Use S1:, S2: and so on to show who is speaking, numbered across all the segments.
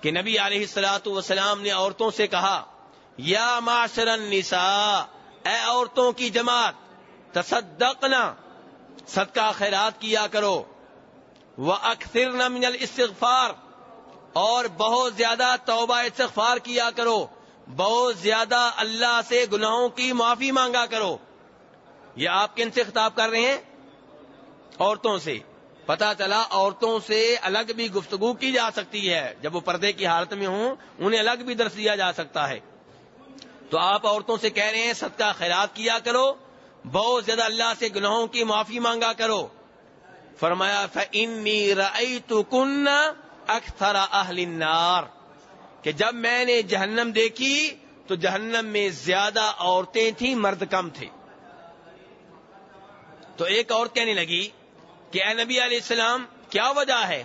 S1: کہ نبی علیہ السلاۃ وسلام نے عورتوں سے کہا، یا معاشر النساء، اے عورتوں کی جماعت، تصدقنا، صدقہ خیرات کیا کرو وہ اکثر من الاستغفار اور بہت زیادہ توبہ استغفار کیا کرو، بہت زیادہ اللہ سے گناہوں کی معافی مانگا کرو۔ یہ آپ کن سے خطاب کر رہے ہیں؟ عورتوں سے۔ پتا چلا عورتوں سے الگ بھی گفتگو کی جا سکتی ہے۔ جب وہ پردے کی حالت میں ہوں، انہیں الگ بھی درس دیا جا سکتا ہے۔ تو آپ عورتوں سے کہہ رہے ہیں، صدقہ خیرات کیا کرو، بہت زیادہ اللہ سے گناہوں کی معافی مانگا کرو۔ فرمایا کن اکثر اہل النار۔ کہ جب میں نے جہنم دیکھی، تو جہنم میں زیادہ عورتیں تھیں، مرد کم تھے۔ تو ایک عورت کہنے لگی کہ اے نبی علیہ السلام، کیا وجہ ہے؟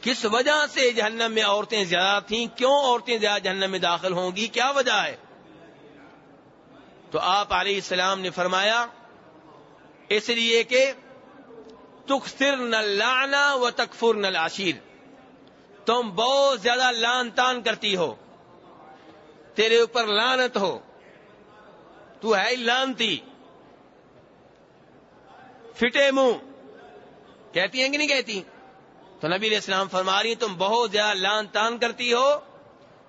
S1: کس وجہ سے جہنم میں عورتیں زیادہ تھیں؟ کیوں عورتیں زیادہ جہنم میں داخل ہوں گی؟ کیا وجہ ہے؟ تو آپ علیہ السلام نے فرمایا، اس لیے کہ تخر نہ لانا و تکفر نہ لاشیر تم بہت زیادہ لان تان کرتی ہو۔ تیرے اوپر لانت ہو۔ تو ہے لانتی فٹے منہ۔ کہتی ہیں کہ نہیں کہتی؟ تو نبی علیہ السلام فرما رہی تم بہت زیادہ لان تان کرتی ہو۔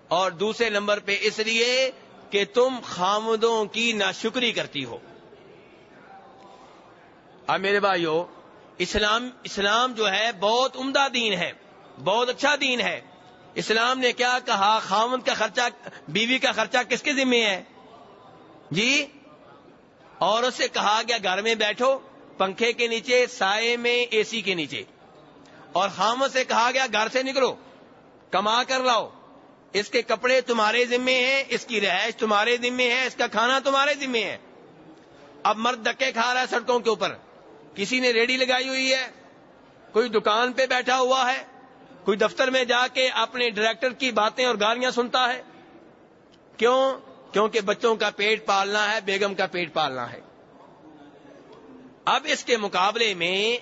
S1: اور دوسرے نمبر پہ اس لیے کہ تم خامدوں کی ناشکری کرتی ہو۔ اب میرے بھائیو، اسلام اسلام جو ہے بہت عمدہ دین ہے، بہت اچھا دین ہے۔ اسلام نے کیا کہا؟ خامد کا خرچہ، بیوی کا خرچہ کس کے ذمے ہے؟ جی اور اسے کہا گیا گھر میں بیٹھو۔ پنکھے کے نیچے، سائے میں اے سی کے نیچے۔ اور خامد سے کہا گیا، گھر سے نکلو، کما کر لاؤ۔ اس کے کپڑے تمہارے ذمے ہیں، اس کی رہائش تمہارے ذمے ہے، اس کا کھانا تمہارے ذمے ہے۔ اب مرد دکے کھا رہا ہے سڑکوں کے اوپر۔ کسی نے ریڈی لگائی ہوئی ہے، کوئی دکان پہ بیٹھا ہوا ہے، کوئی دفتر میں جا کے اپنے ڈائریکٹر کی باتیں اور گالیاں سنتا ہے۔ کیوں؟ کیونکہ بچوں کا پیٹ پالنا ہے، بیگم کا پیٹ پالنا ہے۔ اب اس کے مقابلے میں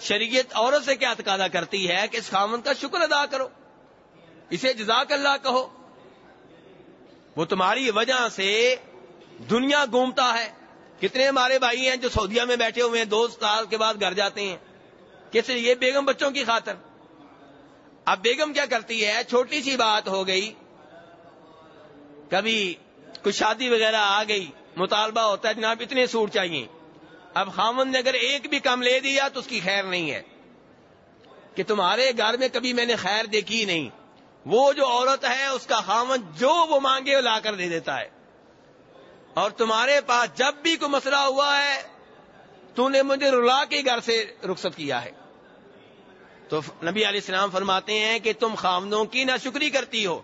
S1: شریعت عورت سے کیا تقاضا کرتی ہے کہ اس خامن کا شکر ادا کرو؟ اسے جزاک اللہ کہو۔ وہ تمہاری وجہ سے دنیا گھومتا ہے۔ کتنے ہمارے بھائی ہیں جو سعودیہ میں بیٹھے ہوئے ہیں، دو سال کے بعد گھر جاتے ہیں۔ کس یہ بیگم بچوں کی خاطر۔ اب بیگم کیا کرتی ہے؟ چھوٹی سی بات ہو گئی۔ کبھی کچھ شادی وغیرہ آ گئی، مطالبہ ہوتا ہے، جناب اتنے سوٹ چاہیے۔ اب خامن نے اگر ایک بھی کم لے دیا تو اس کی خیر نہیں ہے۔ کہ تمہارے گھر میں کبھی میں نے خیر دیکھی نہیں۔ وہ جو عورت ہے، اس کا خامن جو وہ مانگے وہ لا کر دے دیتا ہے۔ اور تمہارے پاس جب بھی کوئی مسئلہ ہوا ہے، تو نے مجھے رلا کے گھر سے رخصت کیا ہے۔ تو نبی علیہ السلام فرماتے ہیں کہ تم خامدوں کی ناشکری کرتی ہو۔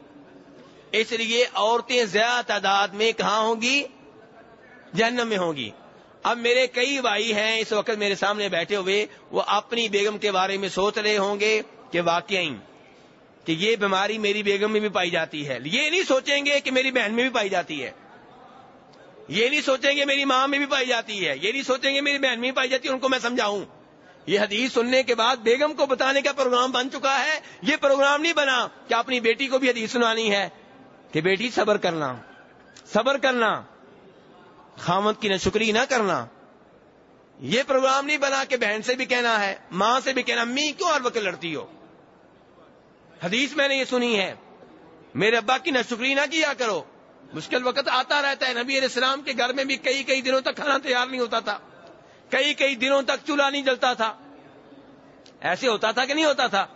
S1: اس لیے عورتیں زیادہ تعداد میں کہاں ہوں گی؟ جہنم میں ہوں گی۔ اب میرے کئی بھائی ہیں، اس وقت میرے سامنے بیٹھے ہوئے، وہ اپنی بیگم کے بارے میں سوچ رہے ہوں گے کہ واقعی کہ یہ بیماری میری بیگم میں بھی پائی جاتی ہے۔ یہ نہیں سوچیں گے کہ میری بہن میں بھی پائی جاتی ہے۔ یہ نہیں سوچیں گے میری ماں میں بھی پائی جاتی ہے۔ یہ نہیں سوچیں گے میری بہن میں بھی پائی جاتی ہے، ان کو میں سمجھاؤں۔ یہ حدیث سننے کے بعد بیگم کو بتانے کا پروگرام بن چکا ہے۔ یہ پروگرام نہیں بنا کہ اپنی بیٹی کو بھی حدیث سنانی ہے کہ بیٹی صبر کرنا صبر کرنا۔ خامت کی نہ شکری نہ کرنا۔ یہ پروگرام نہیں بنا کہ بہن سے بھی کہنا ہے، ماں سے بھی کہنا، امی، کیوں ہر وقت لڑتی ہو؟ حدیث میں نے یہ سنی ہے۔ میرے ابا کی نہ شکری نہ کیا کرو۔ مشکل وقت آتا رہتا ہے۔ نبی علیہ السلام کے گھر میں بھی کئی کئی دنوں تک کھانا تیار نہیں ہوتا تھا۔ کئی کئی دنوں تک چولہا نہیں جلتا تھا۔ ایسے ہوتا تھا کہ نہیں ہوتا تھا۔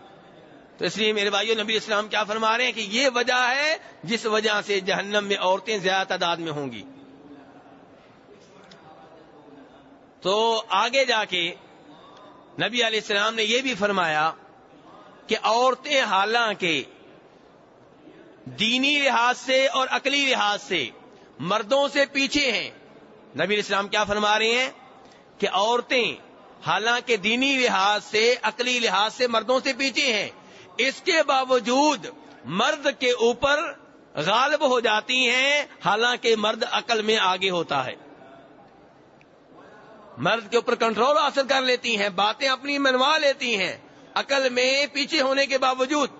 S1: تو اس لیے میرے بھائیو، نبی اسلام کیا فرما رہے ہیں کہ یہ وجہ ہے جس وجہ سے جہنم میں عورتیں زیادہ تعداد میں ہوں گی۔ تو آگے جا کے نبی علیہ السلام نے یہ بھی فرمایا کہ عورتیں حالانکہ دینی لحاظ سے اور عقلی لحاظ سے مردوں سے پیچھے ہیں۔ نبی علیہ السلام کیا فرما رہے ہیں؟ کہ عورتیں حالانکہ دینی لحاظ سے، عقلی لحاظ سے مردوں سے پیچھے ہیں۔ اس کے باوجود مرد کے اوپر غالب ہو جاتی ہیں، حالانکہ مرد عقل میں آگے ہوتا ہے۔ مرد کے اوپر کنٹرول حاصل کر لیتی ہیں، باتیں اپنی منوا لیتی ہیں، عقل میں پیچھے ہونے کے باوجود۔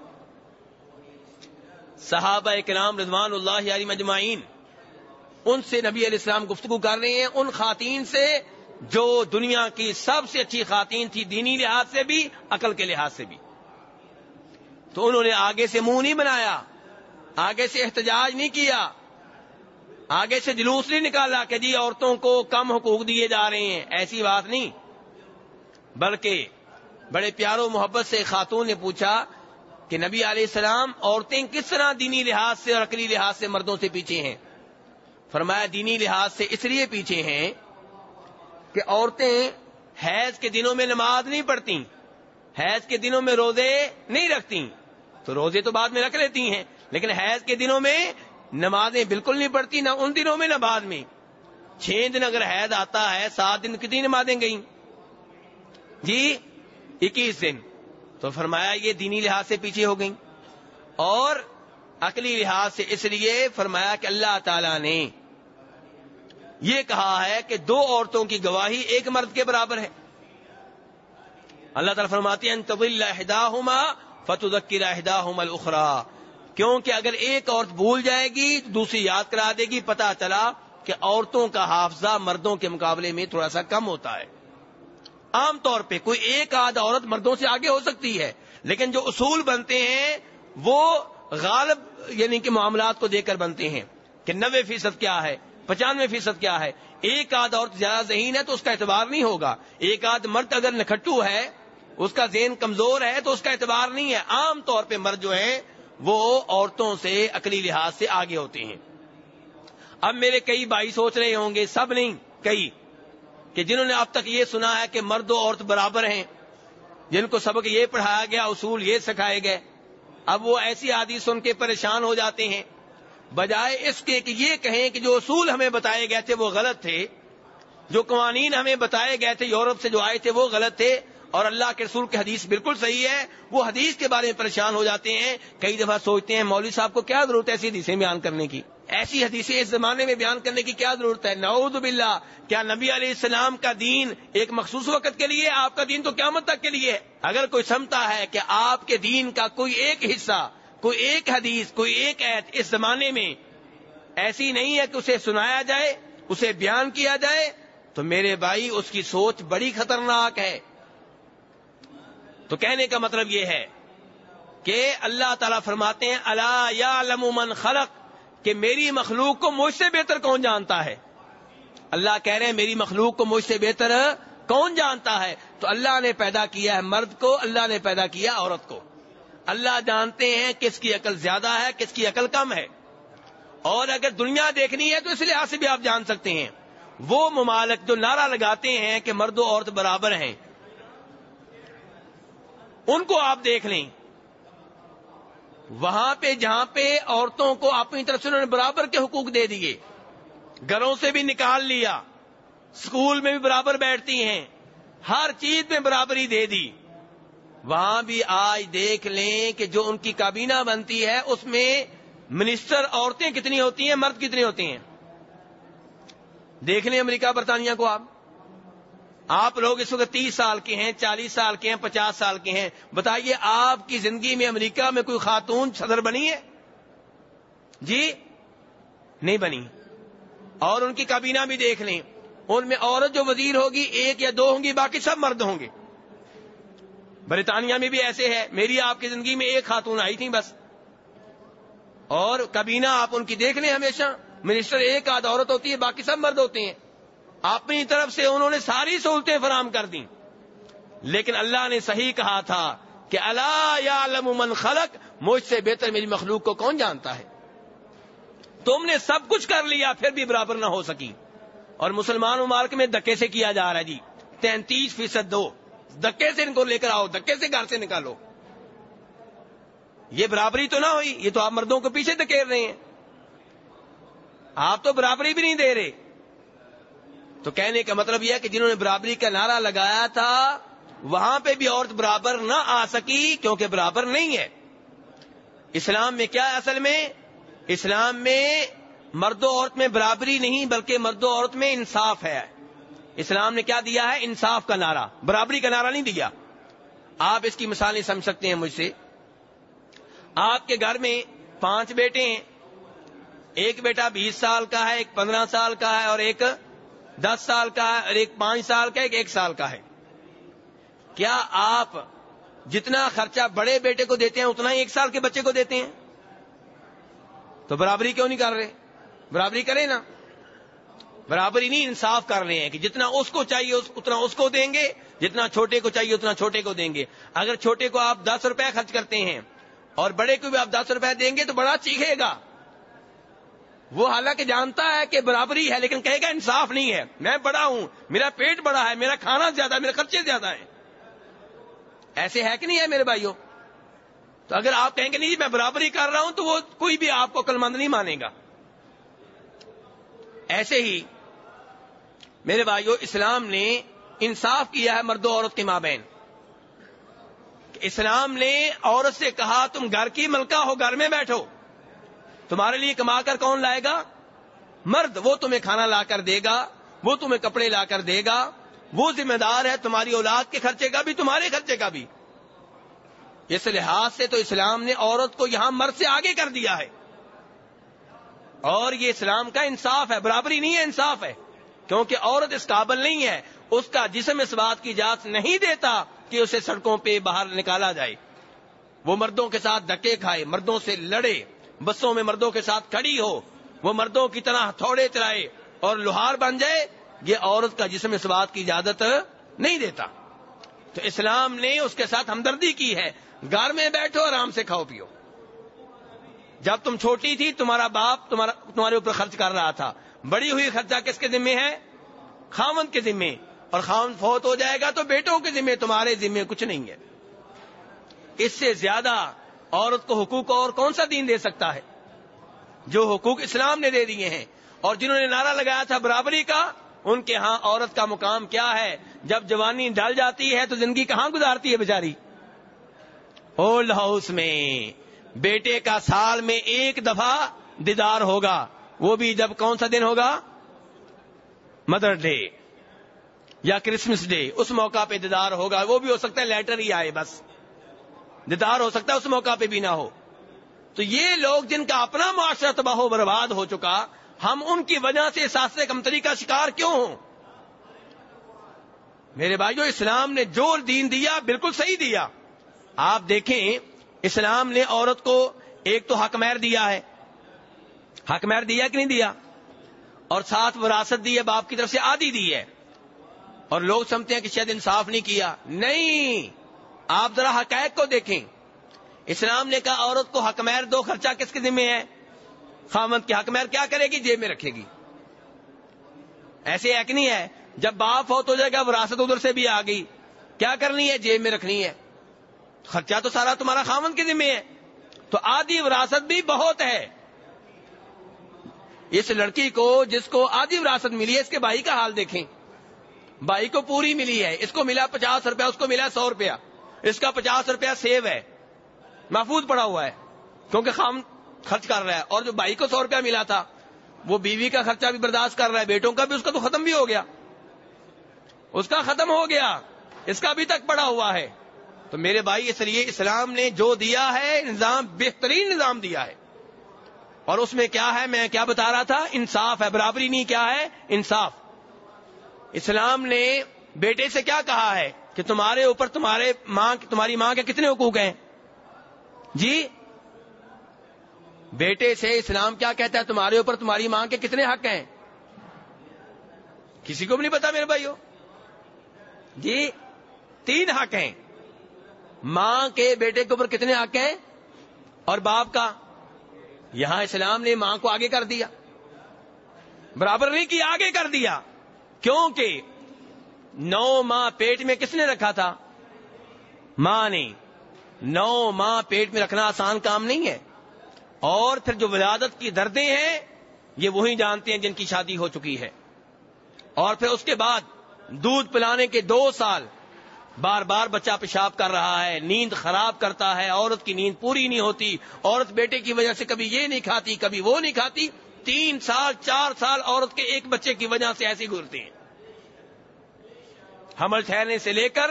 S1: صحابہ کرام رضوان اللہ علی مجمعین، ان سے نبی علیہ السلام گفتگو کر رہے ہیں، ان خواتین سے جو دنیا کی سب سے اچھی خواتین تھی دینی لحاظ سے بھی، عقل کے لحاظ سے بھی۔ تو انہوں نے آگے سے منہ نہیں بنایا، آگے سے احتجاج نہیں کیا۔ آگے سے جلوس نہیں نکالا کہ جی عورتوں کو کم حقوق دیے جا رہے ہیں، ایسی بات نہیں۔ بلکہ بڑے پیاروں محبت سے خاتون نے پوچھا کہ نبی علیہ السلام عورتیں کس طرح دینی لحاظ سے اور عقلی لحاظ سے مردوں سے پیچھے ہیں؟ فرمایا دینی لحاظ سے اس لیے پیچھے ہیں کہ عورتیں حیض کے دنوں میں نماز نہیں پڑھتی حیض کے دنوں میں روزے نہیں رکھتی تو روزے تو بعد میں رکھ لیتی ہیں، لیکن حیض کے دنوں میں نمازیں بالکل نہیں پڑھتی، نہ ان دنوں میں، نہ بعد میں۔ چھ دن اگر حید آتا ہے، سات دن کتنی نمازیں گئیں؟ جی اکیس دن۔ تو فرمایا یہ دینی لحاظ سے پیچھے ہو گئیں۔ اور عقلی لحاظ سے اس لیے فرمایا کہ اللہ تعالی نے یہ کہا ہے کہ دو عورتوں کی گواہی ایک مرد کے برابر ہے۔ اللہ تعالیٰ فرماتی ہیں فتح ذکر الخرا کیونکہ اگر ایک عورت بھول جائے گی دوسری یاد کرا دے گی، پتا چلا کہ عورتوں کا حافظہ مردوں کے مقابلے میں تھوڑا سا کم ہوتا ہے۔ عام طور پہ کوئی ایک آدھ عورت مردوں سے آگے ہو سکتی ہے، لیکن جو اصول بنتے ہیں، وہ غالب یعنی کہ معاملات کو دیکھ کر بنتے ہیں کہ نوے فیصد کیا ہے، پچانوے فیصد کیا ہے۔ ایک آدھ عورت زیادہ ذہین ہے تو اس کا اعتبار نہیں ہوگا۔ ایک آدھ مرد اگر نکھٹو ہے، اس کا ذہن کمزور ہے تو اس کا اعتبار نہیں ہے۔ عام طور پہ مرد جو ہیں وہ عورتوں سے عقلی لحاظ سے آگے ہوتے ہیں۔ اب میرے کئی بھائی سوچ رہے ہوں گے، سب نہیں، کئی، کہ جنہوں نے اب تک یہ سنا ہے کہ مرد و عورت برابر ہیں، جن کو سبق یہ پڑھایا گیا، اصول یہ سکھائے گئے، اب وہ ایسی عادی سن کے پریشان ہو جاتے ہیں۔ بجائے اس کے کہ یہ کہیں کہ جو اصول ہمیں بتائے گئے تھے وہ غلط تھے، جو قوانین ہمیں بتائے گئے تھے یورپ سے جو آئے تھے وہ غلط تھے اور اللہ کے رسول کی حدیث بالکل صحیح ہے، وہ حدیث کے بارے میں پریشان ہو جاتے ہیں، کئی دفعہ سوچتے ہیں مولوی صاحب کو کیا ضرورت ہے ایسی حدیثیں بیان کرنے کی؟ ایسی حدیثیں اس زمانے میں بیان کرنے کی کیا ضرورت ہے؟ نعوذ باللہ، کیا نبی علیہ السلام کا دین ایک مخصوص وقت کے لیے، آپ کا دین تو قیامت تک کے لیے اگر کوئی سمتا ہے کہ آپ کے دین کا کوئی ایک حصہ، کوئی ایک حدیث، کوئی ایک عید اس زمانے میں ایسی نہیں ہے کہ اسے سنایا جائے، اسے بیان کیا جائے، تو میرے بھائی اس کی سوچ بڑی خطرناک ہے۔ تو کہنے کا مطلب یہ ہے کہ اللہ تعالیٰ فرماتے ہیں اللہ یا من خلق، کہ میری مخلوق کو مجھ سے بہتر کون جانتا ہے؟ اللہ کہہ رہے ہیں، میری مخلوق کو مجھ سے بہتر کون جانتا ہے؟ تو اللہ نے پیدا کیا ہے مرد کو، اللہ نے پیدا کیا عورت کو۔ اللہ جانتے ہیں کس کی عقل زیادہ ہے، کس کی عقل کم ہے۔ اور اگر دنیا دیکھنی ہے تو اس لحاظ سے بھی آپ جان سکتے ہیں۔ وہ ممالک جو نعرہ لگاتے ہیں کہ مرد و عورت برابر ہیں۔ ان کو آپ دیکھ لیں۔ وہاں پہ جہاں پہ عورتوں کو اپنی طرف سے انہوں نے برابر کے حقوق دے دیے، گھروں سے بھی نکال لیا اسکول میں بھی برابر بیٹھتی ہیں، ہر چیز میں برابری دے دی۔ وہاں بھی آج دیکھ لیں کہ جو ان کی کابینہ بنتی ہے، اس میں منسٹر عورتیں کتنی ہوتی ہیں، مرد کتنی ہوتی ہیں۔ دیکھ لیں امریکہ برطانیہ کو آپ۔ آپ لوگ اس وقت تیس سال کے ہیں، چالیس سال کے ہیں، پچاس سال کے ہیں۔ بتائیے، آپ کی زندگی میں امریکہ میں کوئی خاتون صدر بنی ہے؟ جی نہیں بنی۔ اور ان کی کابینہ بھی دیکھ لیں۔ ان میں عورت جو وزیر ہوگی، ایک یا دو ہوں گی، باقی سب مرد ہوں گے۔ برطانیہ میں بھی ایسے ہے۔ میری آپ کی زندگی میں ایک خاتون آئی تھی بس۔ اور کابینہ آپ ان کی دیکھ لیں ہمیشہ۔ منسٹر ایک آدھ عورت ہوتی ہے، باقی سب مرد ہوتے ہیں۔ اپنی طرف سے انہوں نے ساری سہولتیں فراہم کر دیں۔ لیکن اللہ نے صحیح کہا تھا کہ اللہ یا من خلق، مجھ سے بہتر میری مخلوق کو کون جانتا ہے؟ تم نے سب کچھ کر لیا، پھر بھی برابر نہ ہو سکی۔ اور مسلمان ممالک میں دکے سے کیا جا رہا ہے جی؟ تینتیس فیصد دو۔ دکے سے ان کو لے کر آؤ، دکے سے گھر سے نکالو۔ یہ برابری تو نہ ہوئی، یہ تو آپ مردوں کو پیچھے دکیر رہے ہیں۔ آپ تو برابری بھی نہیں دے رہے۔ تو کہنے کا مطلب یہ ہے کہ جنہوں نے برابری کا نعرہ لگایا تھا، وہاں پہ بھی عورت برابر نہ آ سکی کیونکہ برابر نہیں ہے۔ اسلام میں کیا اصل میں؟ اسلام میں مرد و عورت میں برابری نہیں بلکہ مرد و عورت میں انصاف ہے۔ اسلام نے کیا دیا ہے؟ انصاف کا نعرہ۔ برابری کا نعرہ نہیں دیا۔ آپ اس کی مثالیں سمجھ سکتے ہیں مجھ سے۔ آپ کے گھر میں پانچ بیٹے ہیں۔ ایک بیٹا بیس سال کا ہے، ایک پندرہ سال کا ہے اور ایک دس سال کا ہے اور ایک پانچ سال کا ایک ایک سال کا ہے۔ کیا آپ جتنا خرچہ بڑے بیٹے کو دیتے ہیں، اتنا ہی ایک سال کے بچے کو دیتے ہیں؟ تو برابری کیوں نہیں کر رہے؟ برابری کریں نا۔ برابری نہیں، انصاف کر رہے ہیں کہ جتنا اس کو چاہیے اتنا اس کو دیں گے، جتنا چھوٹے کو چاہیے، اتنا چھوٹے کو دیں گے۔ اگر چھوٹے کو آپ دس روپے خرچ کرتے ہیں اور بڑے کو بھی آپ دس روپے دیں گے تو بڑا چیخے گا۔ وہ حالانکہ جانتا ہے کہ برابری ہے لیکن کہے گا انصاف نہیں ہے۔ میں بڑا ہوں، میرا پیٹ بڑا ہے، میرا کھانا زیادہ ہے، میرے خرچے زیادہ ہیں۔ ایسے ہے کہ نہیں ہے میرے بھائیوں؟ تو اگر آپ کہیں گے نہیں جی میں برابری کر رہا ہوں تو وہ کوئی بھی آپ کو مند نہیں مانے گا۔ ایسے ہی میرے بھائیوں، اسلام نے انصاف کیا ہے مرد و عورت کے ماں بہن۔ اسلام نے عورت سے کہا، تم گھر کی ملکہ ہو، گھر میں بیٹھو۔ تمہارے لیے کما کر کون لائے گا؟ مرد، وہ تمہیں کھانا لا کر دے گا، وہ تمہیں کپڑے لا کر دے گا، وہ ذمہ دار ہے تمہاری اولاد کے خرچے کا بھی، تمہارے خرچے کا بھی۔ اس لحاظ سے تو اسلام نے عورت کو یہاں مرد سے آگے کر دیا ہے۔ اور یہ اسلام کا انصاف ہے، برابری نہیں ہے، انصاف ہے۔ کیونکہ عورت اس قابل نہیں ہے، اس کا جسم اس بات کی اجازت نہیں دیتا کہ اسے سڑکوں پہ باہر نکالا جائے۔ وہ مردوں کے ساتھ دکے کھائے، مردوں سے لڑے۔ بسوں میں مردوں کے ساتھ کھڑی ہو، وہ مردوں کی طرح تھوڑے چلائے اور لوہار بن جائے، یہ عورت کا جسم اس بات کی اجازت نہیں دیتا۔ تو اسلام نے اس کے ساتھ ہمدردی کی ہے۔ گھر میں بیٹھو، آرام سے کھاؤ، پیو۔ جب تم چھوٹی تھی، تمہارا باپ تمہارا تمہارے اوپر خرچ کر رہا تھا۔ بڑی ہوئی خرچہ کس کے ذمے ہے؟ خاون کے ذمے۔ اور خاون فوت ہو جائے گا تو بیٹوں کے ذمے، تمہارے ذمے کچھ نہیں ہے۔ اس سے زیادہ عورت کو حقوق اور کون سا دین دے سکتا ہے؟ جو حقوق اسلام نے دے دیے ہیں۔ اور جنہوں نے نعرہ لگایا تھا برابری کا، ان کے ہاں عورت کا مقام کیا ہے؟ جب جوانی ڈل جاتی ہے تو زندگی کہاں گزارتی ہے بیچاری؟ اولڈ ہاؤس میں بیٹے کا سال میں ایک دفعہ دیدار ہوگا۔ وہ بھی جب کون سا دن ہوگا؟ مدر ڈے یا کرسمس ڈے۔ اس موقع پہ دیدار ہوگا۔ وہ بھی ہو سکتا ہے لیٹر ہی آئے بس۔ دیدار ہو سکتا ہے اس موقع پہ بھی نہ ہو۔ تو یہ لوگ جن کا اپنا معاشرہ تباہ و برباد ہو چکا، ہم ان کی وجہ سے ساستے کمتری کا شکار کیوں ہوں؟ میرے بھائیو، اسلام نے جو دین دیا، بالکل صحیح دیا۔ آپ دیکھیں، اسلام نے عورت کو ایک تو حق مہر دیا ہے۔ حق مہر دیا کہ نہیں دیا؟ اور ساتھ وراثت دی ہے، باپ کی طرف سے آدھی دی ہے۔ اور لوگ سمجھتے ہیں کہ شاید انصاف نہیں کیا۔ نہیں! آپ ذرا حقائق کو دیکھیں۔ اسلام نے کہا عورت کو حق مہر دو، خرچہ کس کے ذمہ ہے؟ خامد کی حق مہر کیا کرے گی؟ جیب میں رکھے گی۔ ایسے ایک نہیں ہے۔ جب باپ فوت ہو جائے گا وراثت ادھر سے بھی آ گئی۔ کیا کرنی ہے؟ جیب میں رکھنی ہے۔ خرچہ تو سارا تمہارا خامن کے ذمہ ہے۔ تو آدھی وراثت بھی بہت ہے۔ اس لڑکی کو، جس کو آدھی وراثت ملی ہے، اس کے بھائی کا حال دیکھیں۔ بھائی کو پوری ملی ہے۔ اس کو ملا پچاس روپیہ، اس کو ملا سو روپیہ۔ اس کا پچاس روپیہ سیو ہے۔ محفوظ پڑا ہوا ہے۔ کیونکہ خام خرچ کر رہا ہے۔ اور جو بھائی کو سو روپیہ ملا تھا، وہ بیوی کا خرچہ بھی برداشت کر رہا ہے۔ بیٹوں کا بھی، اس کا تو ختم بھی ہو گیا۔ اس کا ختم ہو گیا۔ اس کا بھی تک پڑا ہوا ہے۔ تو میرے بھائی، اس لیے اسلام نے جو دیا ہے، نظام، بہترین نظام دیا ہے۔ اور اس میں کیا ہے؟ میں کیا بتا رہا تھا؟ انصاف ہے۔ برابری نہیں، کیا ہے؟ انصاف۔ اسلام نے بیٹے سے کیا کہا ہے؟ کہ تمہارے اوپر تمہارے ماں تمہاری ماں کے کتنے حقوق ہیں؟ جی؟ بیٹے سے اسلام کیا کہتا ہے؟ تمہارے اوپر تمہاری ماں کے کتنے حق ہیں؟ کسی کو بھی نہیں پتا میرے بھائیو؟ جی؟ تین حق ہیں۔ ماں کے بیٹے کے اوپر کتنے حق ہیں؟ اور باپ کا؟ یہاں اسلام نے ماں کو آگے کر دیا۔ برابر نہیں کیا آگے کر دیا۔ کیونکہ نو ماں پیٹ میں کس نے رکھا تھا؟ ماں نے نو ماں پیٹ میں رکھنا آسان کام نہیں ہے۔ اور پھر جو ولادت کی دردیں ہیں، یہ وہی جانتے ہیں جن کی شادی ہو چکی ہے۔ اور پھر اس کے بعد دودھ پلانے کے دو سال بار بار بچہ پیشاب کر رہا ہے، نیند خراب کرتا ہے، عورت کی نیند پوری نہیں ہوتی۔ عورت بیٹے کی وجہ سے کبھی یہ نہیں کھاتی، کبھی وہ نہیں کھاتی۔ تین سال، چار سال عورت کے ایک بچے کی وجہ سے ایسی گزرتے ہیں۔ حمل ٹھہرنے سے لے کر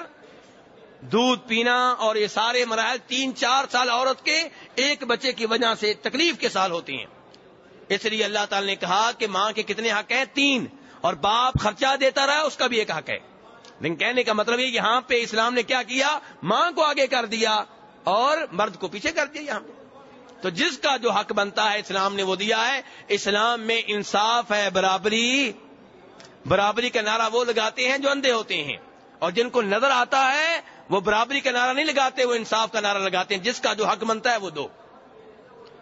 S1: دودھ پینا اور یہ سارے مراحل تین چار سال عورت کے ایک بچے کی وجہ سے تکلیف کے سال ہوتی ہیں۔ اس لیے اللہ تعالی نے کہا کہ ماں کے کتنے حق ہیں؟ تین۔ اور باپ خرچہ دیتا رہا اس کا بھی ایک حق ہے۔ لیکن کہنے کا مطلب یہ یہاں پہ اسلام نے کیا کیا؟ ماں کو آگے کر دیا اور مرد کو پیچھے کر دیا یہاں پہ۔ تو جس کا جو حق بنتا ہے اسلام نے وہ دیا ہے۔ اسلام میں انصاف ہے برابری۔ برابری کا نعرہ وہ لگاتے ہیں جو اندھے ہوتے ہیں۔ اور جن کو نظر آتا ہے، وہ برابری کا نعرہ نہیں لگاتے، وہ انصاف کا نعرہ لگاتے ہیں۔ جس کا جو حق بنتا ہے، وہ دو۔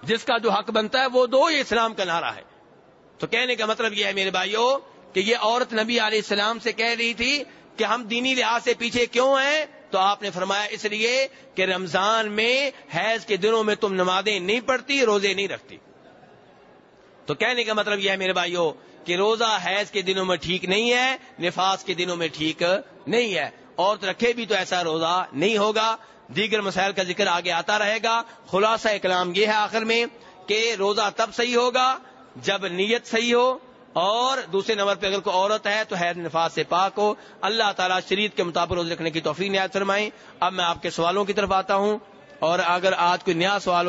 S1: جس کا جو حق بنتا ہے، وہ دو، یہ اسلام کا نعرہ ہے۔ تو کہنے کا مطلب یہ ہے، میرے بھائیوں کہ یہ عورت نبی علیہ السلام سے کہہ رہی تھی کہ ہم دینی لحاظ سے پیچھے کیوں ہیں؟ تو آپ نے فرمایا اس لیے کہ رمضان میں حیض کے دنوں میں تم نمازیں نہیں پڑھتی، روزے نہیں رکھتی۔ تو کہنے کا مطلب یہ ہے، میرے بھائیوں کہ روزہ حیض کے دنوں میں ٹھیک نہیں ہے، نفاس کے دنوں میں ٹھیک نہیں ہے۔ اور رکھے بھی تو ایسا روزہ نہیں ہوگا۔ دیگر مسائل کا ذکر آگے آتا رہے گا۔ خلاصہ کلام یہ ہے آخر میں کہ روزہ تب صحیح ہوگا جب نیت صحیح ہو۔ اور دوسرے نمبر پہ اگر کوئی عورت ہے تو حید نفاذ سے پاک ہو۔ اللہ تعالیٰ شریعت کے مطابق روز رکھنے کی توفیق نہایت فرمائیں اب میں آپ کے سوالوں کی طرف آتا ہوں۔ اور اگر آج کوئی نیا سوال